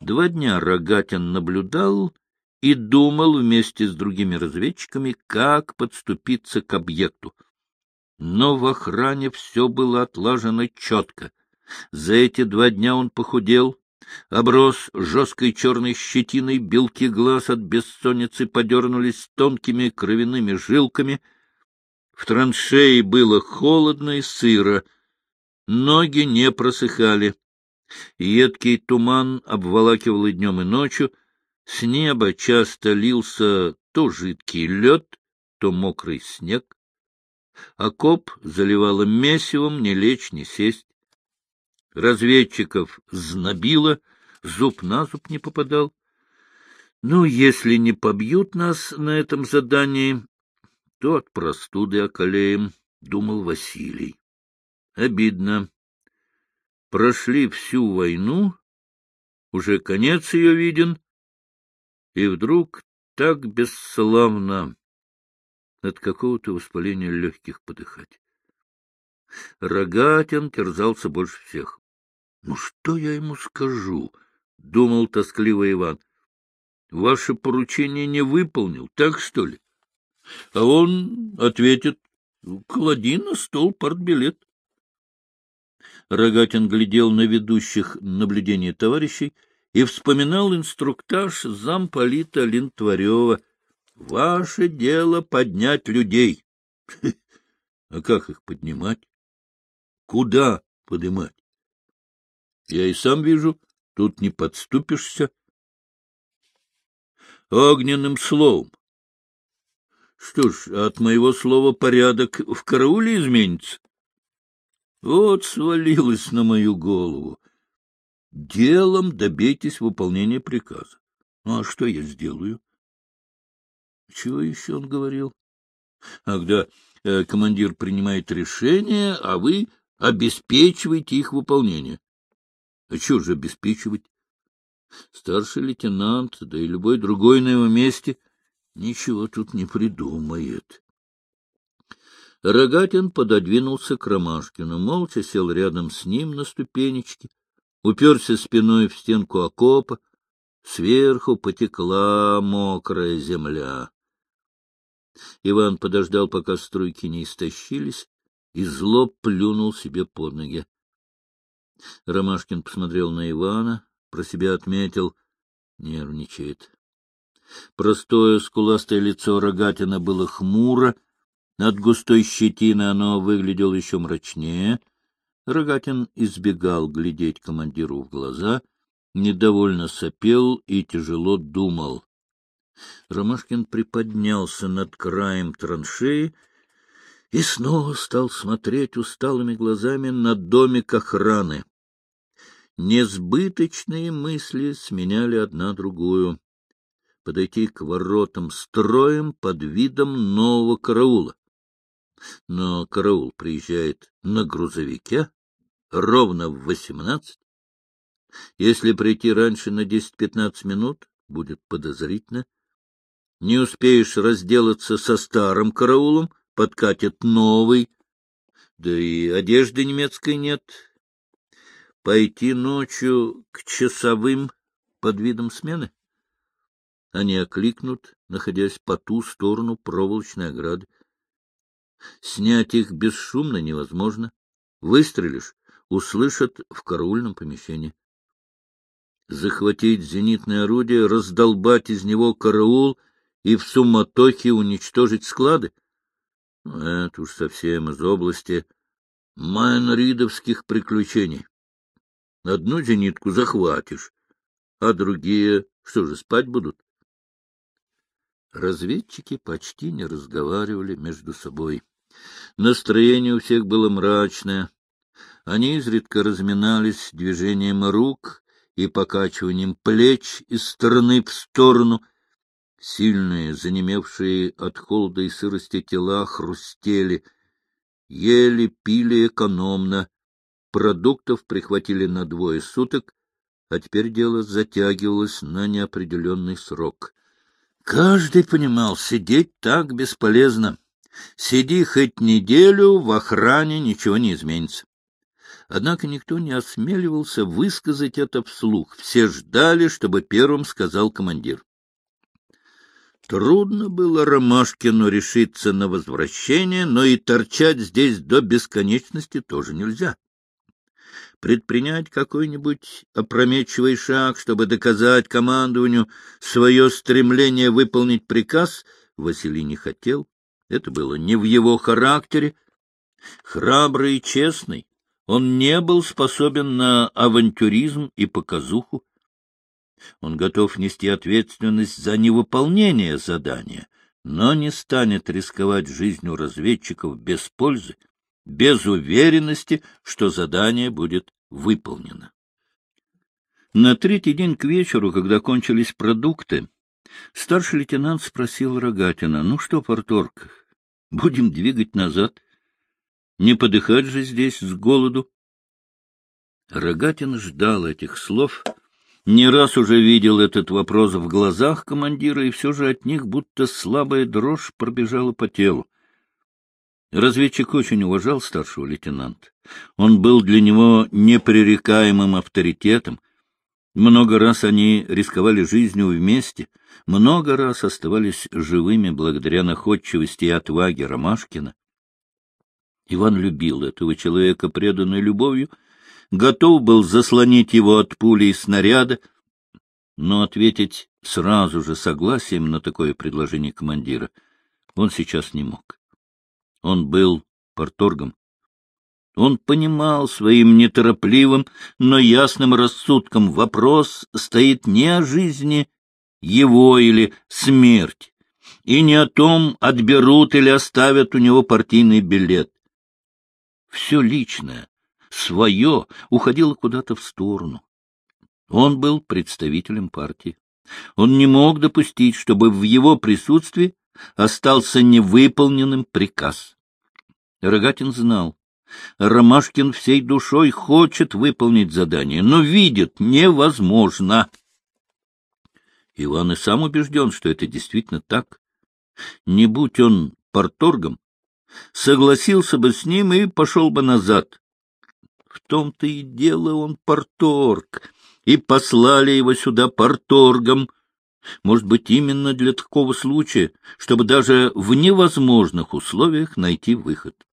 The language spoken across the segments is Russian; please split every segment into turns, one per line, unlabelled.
Два дня Рогатин наблюдал и думал вместе с другими разведчиками, как подступиться к объекту. Но в охране все было отлажено четко. За эти два дня он похудел, оброс жесткой черной щетиной, белки глаз от бессонницы подернулись тонкими кровяными жилками. В траншеи было холодно и сыро, ноги не просыхали. Едкий туман обволакивал и днем, и ночью. С неба часто лился то жидкий лед, то мокрый снег. Окоп заливало месивом, не лечь, не сесть. Разведчиков знобило, зуб на зуб не попадал. Ну, если не побьют нас на этом задании, то от простуды околеем, — думал Василий. Обидно. Прошли всю войну, уже конец ее виден, и вдруг так бесславно от какого-то воспаления легких подыхать. Рогатин терзался больше всех. — Ну что я ему скажу? — думал тоскливо Иван. — Ваше поручение не выполнил, так что ли? А он ответит, — клади на стол партбилет. Рогатин глядел на ведущих наблюдения товарищей и вспоминал инструктаж замполита Линтварева. «Ваше дело поднять людей». А как их поднимать? Куда поднимать? Я и сам вижу, тут не подступишься. Огненным словом. Что ж, от моего слова порядок в карауле изменится. Вот свалилось на мою голову. Делом добейтесь выполнения приказа. Ну, а что я сделаю? Чего еще он говорил? А когда э, командир принимает решение, а вы обеспечиваете их выполнение. А что же обеспечивать? Старший лейтенант, да и любой другой на его месте, ничего тут не придумает. Рогатин пододвинулся к Ромашкину, молча сел рядом с ним на ступенечке, уперся спиной в стенку окопа, сверху потекла мокрая земля. Иван подождал, пока струйки не истощились, и зло плюнул себе под ноги. Ромашкин посмотрел на Ивана, про себя отметил — нервничает. Простое скуластое лицо Рогатина было хмуро, от густой щетины оно выглядело еще мрачнее. Рогатин избегал глядеть командиру в глаза, недовольно сопел и тяжело думал. Ромашкин приподнялся над краем траншеи и снова стал смотреть усталыми глазами на домик охраны. Несбыточные мысли сменяли одна другую. Подойти к воротам строем под видом нового караула. Но караул приезжает на грузовике ровно в восемнадцать. Если прийти раньше на десять-пятнадцать минут, будет подозрительно. Не успеешь разделаться со старым караулом, подкатит новый. Да и одежды немецкой нет. Пойти ночью к часовым под видом смены? Они окликнут, находясь по ту сторону проволочной ограды. Снять их бесшумно невозможно. Выстрелишь — услышат в караульном помещении. Захватить зенитное орудие, раздолбать из него караул и в суматохе уничтожить склады? Ну, это уж совсем из области майнридовских приключений. Одну зенитку захватишь, а другие, что же, спать будут? Разведчики почти не разговаривали между собой. Настроение у всех было мрачное. Они изредка разминались движением рук и покачиванием плеч из стороны в сторону. Сильные, занемевшие от холода и сырости тела хрустели. Ели, пили экономно. Продуктов прихватили на двое суток, а теперь дело затягивалось на неопределенный срок. Каждый понимал, сидеть так бесполезно. Сиди хоть неделю, в охране ничего не изменится. Однако никто не осмеливался высказать это вслух. Все ждали, чтобы первым сказал командир. Трудно было Ромашкину решиться на возвращение, но и торчать здесь до бесконечности тоже нельзя. Предпринять какой-нибудь опрометчивый шаг, чтобы доказать командованию свое стремление выполнить приказ, Василий не хотел. Это было не в его характере. Храбрый и честный, он не был способен на авантюризм и показуху. Он готов нести ответственность за невыполнение задания, но не станет рисковать жизнью разведчиков без пользы, без уверенности, что задание будет выполнено. На третий день к вечеру, когда кончились продукты, старший лейтенант спросил Рогатина, «Ну что, порторг, будем двигать назад?» Не подыхать же здесь с голоду. Рогатин ждал этих слов, не раз уже видел этот вопрос в глазах командира, и все же от них будто слабая дрожь пробежала по телу. Разведчик очень уважал старшего лейтенанта. Он был для него непререкаемым авторитетом. Много раз они рисковали жизнью вместе, много раз оставались живыми благодаря находчивости и отваге Ромашкина. Иван любил этого человека преданной любовью, готов был заслонить его от пули и снаряда, но ответить сразу же согласием на такое предложение командира он сейчас не мог. Он был порторгом. Он понимал своим неторопливым, но ясным рассудком вопрос стоит не о жизни его или смерти, и не о том, отберут или оставят у него партийный билет все личное, свое, уходило куда-то в сторону. Он был представителем партии. Он не мог допустить, чтобы в его присутствии остался невыполненным приказ. Рогатин знал, Ромашкин всей душой хочет выполнить задание, но видит невозможно. Иван и сам убежден, что это действительно так. Не будь он порторгом, согласился бы с ним и пошел бы назад. В том-то и дело он порторг, и послали его сюда порторгом, может быть, именно для такого случая, чтобы даже в невозможных условиях найти выход.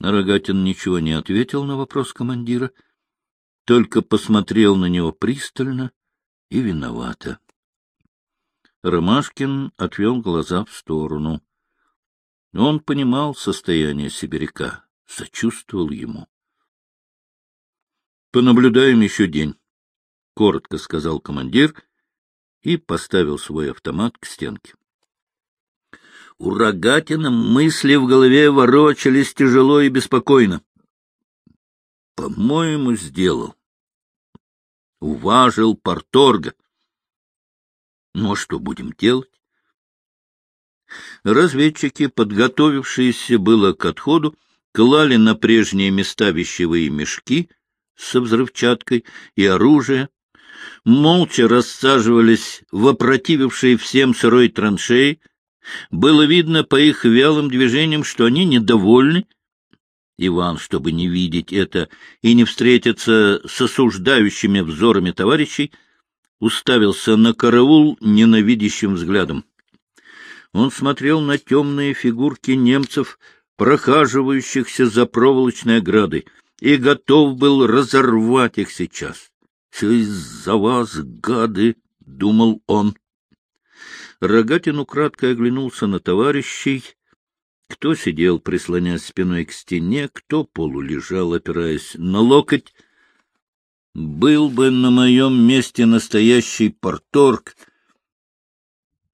Рогатин ничего не ответил на вопрос командира, только посмотрел на него пристально и виновато. Ромашкин отвел глаза в сторону. Он понимал состояние сибиряка, сочувствовал ему. — Понаблюдаем еще день, — коротко сказал командир и поставил свой автомат к стенке. У Рогатина мысли в голове ворочались тяжело и беспокойно. — По-моему, сделал. Уважил порторга. Ну, а что будем делать? Разведчики, подготовившиеся было к отходу, клали на прежние места вещевые мешки со взрывчаткой и оружие, молча рассаживались в опротивившие всем сырой траншеи. Было видно по их вялым движениям, что они недовольны. Иван, чтобы не видеть это и не встретиться с осуждающими взорами товарищей, уставился на караул ненавидящим взглядом. Он смотрел на темные фигурки немцев, прохаживающихся за проволочной оградой, и готов был разорвать их сейчас. «Все из-за вас, гады!» — думал он. Рогатин украдкой оглянулся на товарищей. Кто сидел, прислонясь спиной к стене, кто полулежал, опираясь на локоть. Был бы на моем месте настоящий порторг —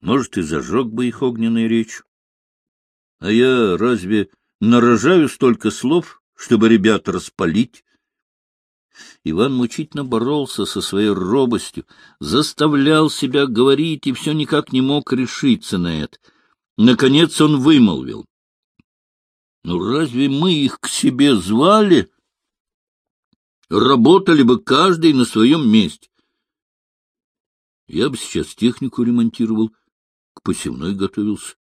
может, и зажег бы их огненной речь. А я разве нарожаю столько слов, чтобы ребят распалить? Иван мучительно боролся со своей робостью, заставлял себя говорить и все никак не мог решиться на это. Наконец он вымолвил. — Ну разве мы их к себе звали? Работали бы каждый на своем месте. Я бы сейчас технику ремонтировал, — к посевной готовился.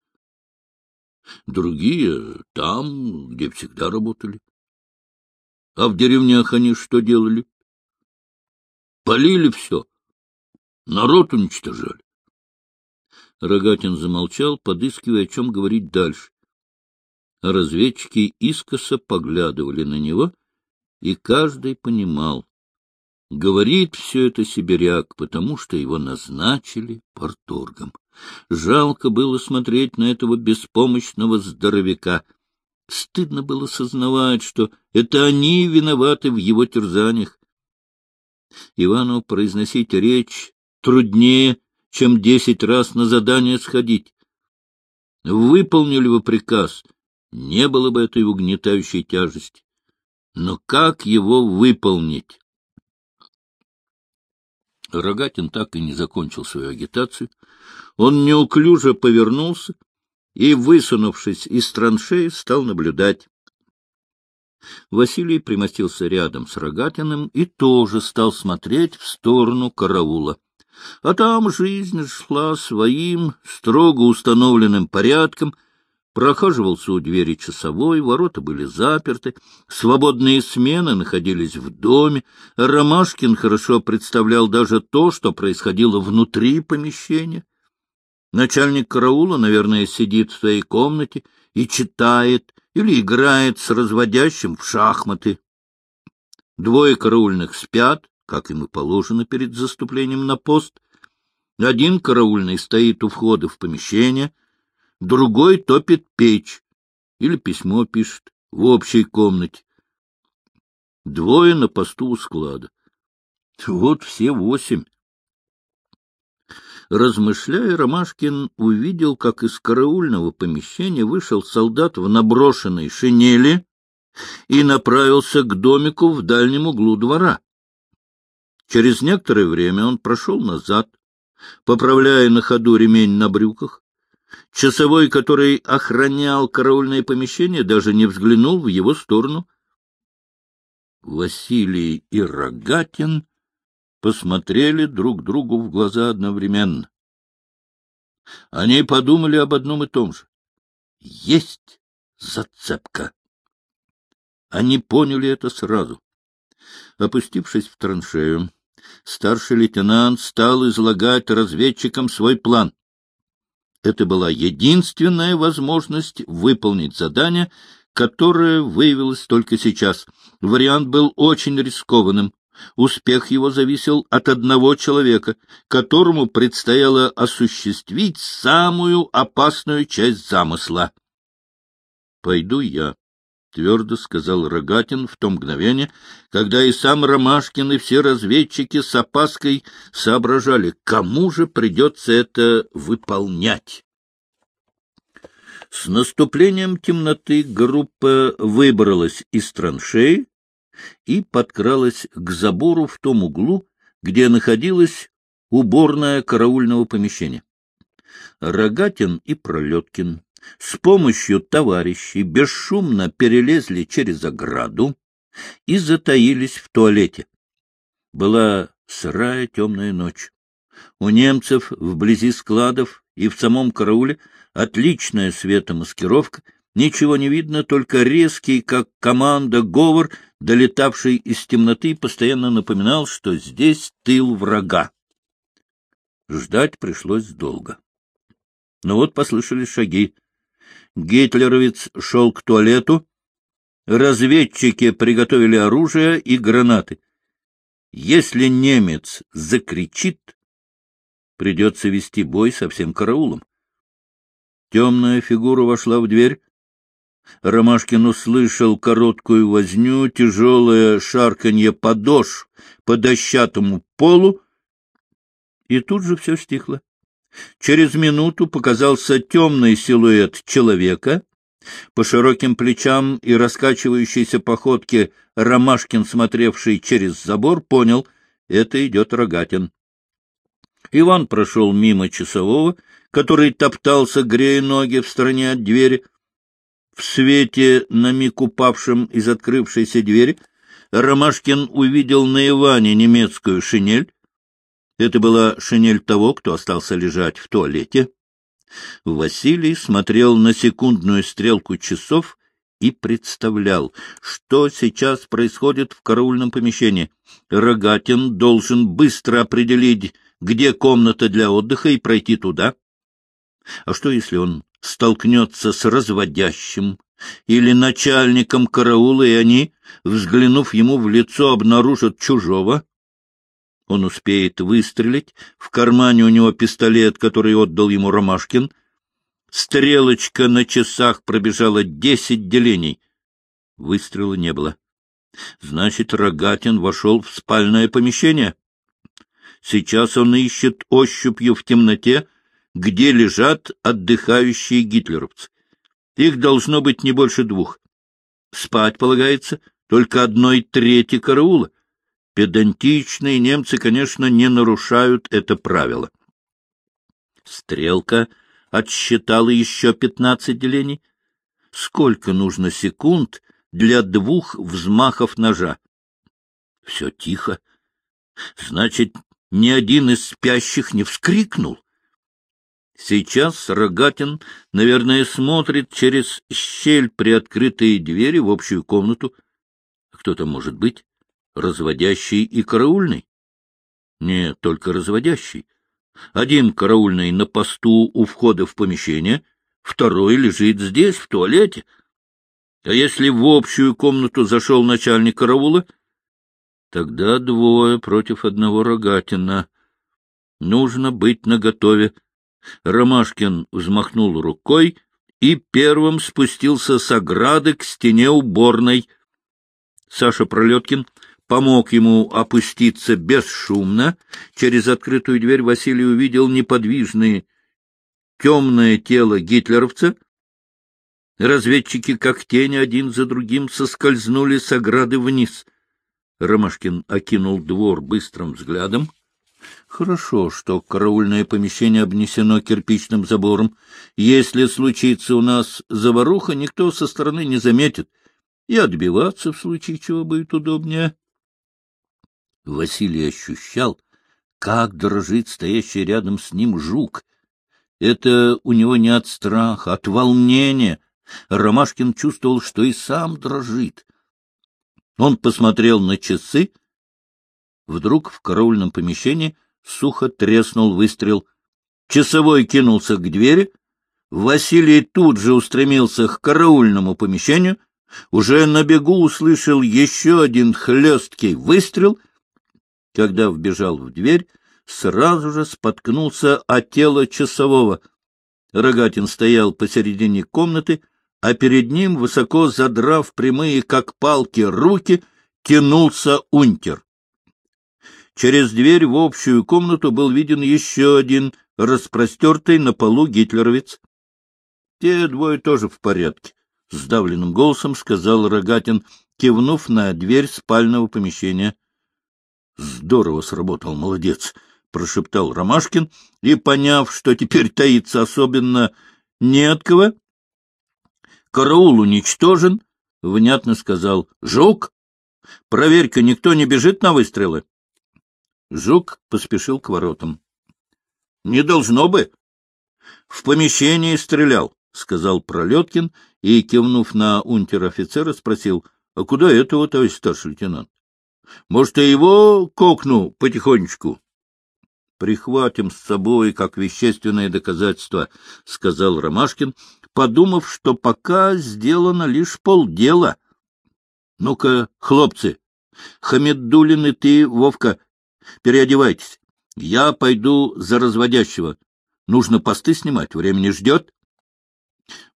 Другие там, где всегда работали. А в деревнях они что делали? Полили все. Народ уничтожали. Рогатин замолчал, подыскивая, о чем говорить дальше. Разведчики искоса поглядывали на него, и каждый понимал. Говорит все это сибиряк, потому что его назначили порторгом. Жалко было смотреть на этого беспомощного здоровяка. Стыдно было сознавать, что это они виноваты в его терзаниях. Ивану произносить речь труднее, чем десять раз на задание сходить. Выполнили бы приказ, не было бы этой угнетающей тяжести. Но как его выполнить? Рогатин так и не закончил свою агитацию. Он неуклюже повернулся и, высунувшись из траншеи, стал наблюдать. Василий примостился рядом с Рогатиным и тоже стал смотреть в сторону караула. А там жизнь шла своим строго установленным порядком, Прохаживался у двери часовой, ворота были заперты, свободные смены находились в доме. Ромашкин хорошо представлял даже то, что происходило внутри помещения. Начальник караула, наверное, сидит в своей комнате и читает или играет с разводящим в шахматы. Двое караульных спят, как им и положено перед заступлением на пост. Один караульный стоит у входа в помещение — другой топит печь или письмо пишет в общей комнате. Двое на посту у склада. Вот все восемь. Размышляя, Ромашкин увидел, как из караульного помещения вышел солдат в наброшенной шинели и направился к домику в дальнем углу двора. Через некоторое время он прошел назад, поправляя на ходу ремень на брюках, Часовой, который охранял караульное помещение, даже не взглянул в его сторону. Василий и Рогатин посмотрели друг другу в глаза одновременно. Они подумали об одном и том же. Есть зацепка. Они поняли это сразу. Опустившись в траншею, старший лейтенант стал излагать разведчикам свой план. Это была единственная возможность выполнить задание, которое выявилось только сейчас. Вариант был очень рискованным. Успех его зависел от одного человека, которому предстояло осуществить самую опасную часть замысла. «Пойду я», — твердо сказал Рогатин в то мгновение, когда и сам Ромашкин, и все разведчики с опаской соображали, кому же придется это выполнять. С наступлением темноты группа выбралась из траншеи и подкралась к забору в том углу, где находилась уборная караульного помещения. Рогатин и Пролеткин с помощью товарищей бесшумно перелезли через ограду и затаились в туалете. Была сырая темная ночь. У немцев вблизи складов и в самом карауле отличная светомаскировка, ничего не видно, только резкий, как команда, говор, долетавший из темноты, постоянно напоминал, что здесь тыл врага. Ждать пришлось долго. Но вот послышались шаги. Гитлеровец шел к туалету. Разведчики приготовили оружие и гранаты. Если немец закричит, придется вести бой со всем караулом. Темная фигура вошла в дверь. Ромашкин услышал короткую возню, тяжелое шарканье подошв по дощатому полу, и тут же все стихло. Через минуту показался темный силуэт человека. По широким плечам и раскачивающейся походке Ромашкин, смотревший через забор, понял — это идет Рогатин. Иван прошел мимо часового, который топтался, грея ноги в стороне от двери. В свете, на миг упавшем из открывшейся двери, Ромашкин увидел на Иване немецкую шинель, это была шинель того, кто остался лежать в туалете. Василий смотрел на секундную стрелку часов и представлял, что сейчас происходит в караульном помещении. Рогатин должен быстро определить, где комната для отдыха, и пройти туда. А что, если он столкнется с разводящим или начальником караула, и они, взглянув ему в лицо, обнаружат чужого? Он успеет выстрелить, в кармане у него пистолет, который отдал ему Ромашкин. Стрелочка на часах пробежала десять делений. Выстрела не было. Значит, Рогатин вошел в спальное помещение. Сейчас он ищет ощупью в темноте, где лежат отдыхающие гитлеровцы. Их должно быть не больше двух. Спать полагается только одной трети караула. Педантичные немцы, конечно, не нарушают это правило. Стрелка отсчитала еще пятнадцать делений. Сколько нужно секунд для двух взмахов ножа? Все тихо. Значит, ни один из спящих не вскрикнул. Сейчас Рогатин, наверное, смотрит через щель приоткрытые двери в общую комнату. Кто там может быть? разводящий и караульный? Нет, только разводящий. Один караульный на посту у входа в помещение, второй лежит здесь, в туалете. А если в общую комнату зашел начальник караула, тогда двое против одного рогатина. Нужно быть наготове. Ромашкин взмахнул рукой и первым спустился с ограды к стене уборной. Саша Пролеткин помог ему опуститься бесшумно. Через открытую дверь Василий увидел неподвижное темное тело гитлеровца. Разведчики, как тени, один за другим соскользнули с ограды вниз. Ромашкин окинул двор быстрым взглядом. Хорошо, что караульное помещение обнесено кирпичным забором. Если случится у нас заваруха, никто со стороны не заметит. И отбиваться в случае чего будет удобнее. Василий ощущал, как дрожит стоящий рядом с ним жук. Это у него не от страха, от волнения. Ромашкин чувствовал, что и сам дрожит. Он посмотрел на часы. Вдруг в караульном помещении сухо треснул выстрел. Часовой кинулся к двери. Василий тут же устремился к караульному помещению. Уже на бегу услышал еще один хлесткий выстрел — когда вбежал в дверь, сразу же споткнулся о тело часового. Рогатин стоял посередине комнаты, а перед ним, высоко задрав прямые, как палки, руки, тянулся унтер. Через дверь в общую комнату был виден еще один распростертый на полу гитлеровец. Те двое тоже в порядке, — сдавленным голосом сказал Рогатин, кивнув на дверь спального помещения. — Здорово сработал, молодец, — прошептал Ромашкин, и, поняв, что теперь таится особенно не от кого, караул уничтожен, внятно сказал «Жук, проверь-ка, никто не бежит на выстрелы». Жук поспешил к воротам. — Не должно бы. — В помещении стрелял, — сказал Пролеткин и, кивнув на унтер-офицера, спросил, — А куда этого, товарищ старший лейтенант? Может, и его кокну потихонечку? — Прихватим с собой как вещественное доказательство, — сказал Ромашкин, подумав, что пока сделано лишь полдела. — Ну-ка, хлопцы, Хамеддулин и ты, Вовка, переодевайтесь. Я пойду за разводящего. Нужно посты снимать, время не ждет.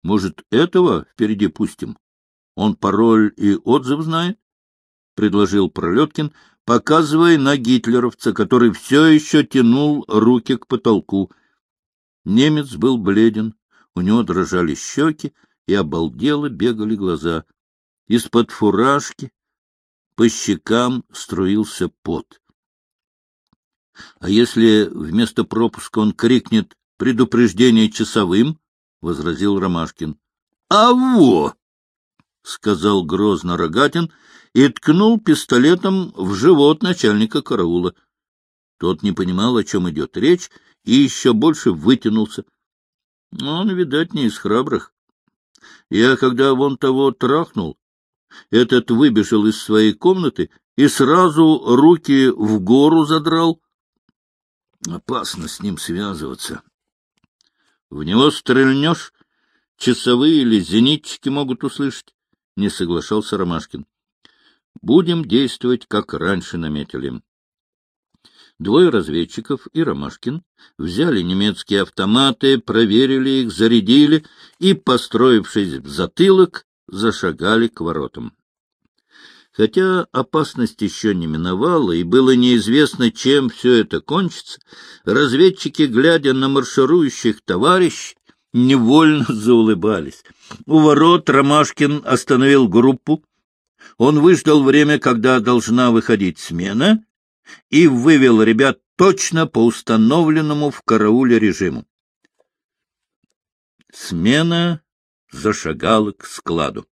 Может, этого впереди пустим? Он пароль и отзыв знает? предложил Пролеткин, показывая на гитлеровца, который все еще тянул руки к потолку. Немец был бледен, у него дрожали щеки и обалдело бегали глаза. Из-под фуражки по щекам струился пот. — А если вместо пропуска он крикнет «предупреждение часовым»? — возразил Ромашкин. — А во! — сказал грозно Рогатин и ткнул пистолетом в живот начальника караула. Тот не понимал, о чем идет речь, и еще больше вытянулся. Он, видать, не из храбрых. Я, когда вон того трахнул, этот выбежал из своей комнаты и сразу руки в гору задрал. Опасно с ним связываться. В него стрельнешь, часовые или зенитчики могут услышать. Не соглашался Ромашкин. Будем действовать, как раньше наметили. Двое разведчиков и Ромашкин взяли немецкие автоматы, проверили их, зарядили и, построившись в затылок, зашагали к воротам. Хотя опасность еще не миновала, и было неизвестно, чем все это кончится, разведчики, глядя на марширующих товарищей, невольно заулыбались. У ворот Ромашкин остановил группу. Он выждал время, когда должна выходить смена, и вывел ребят точно по установленному в карауле режиму. Смена зашагала к складу.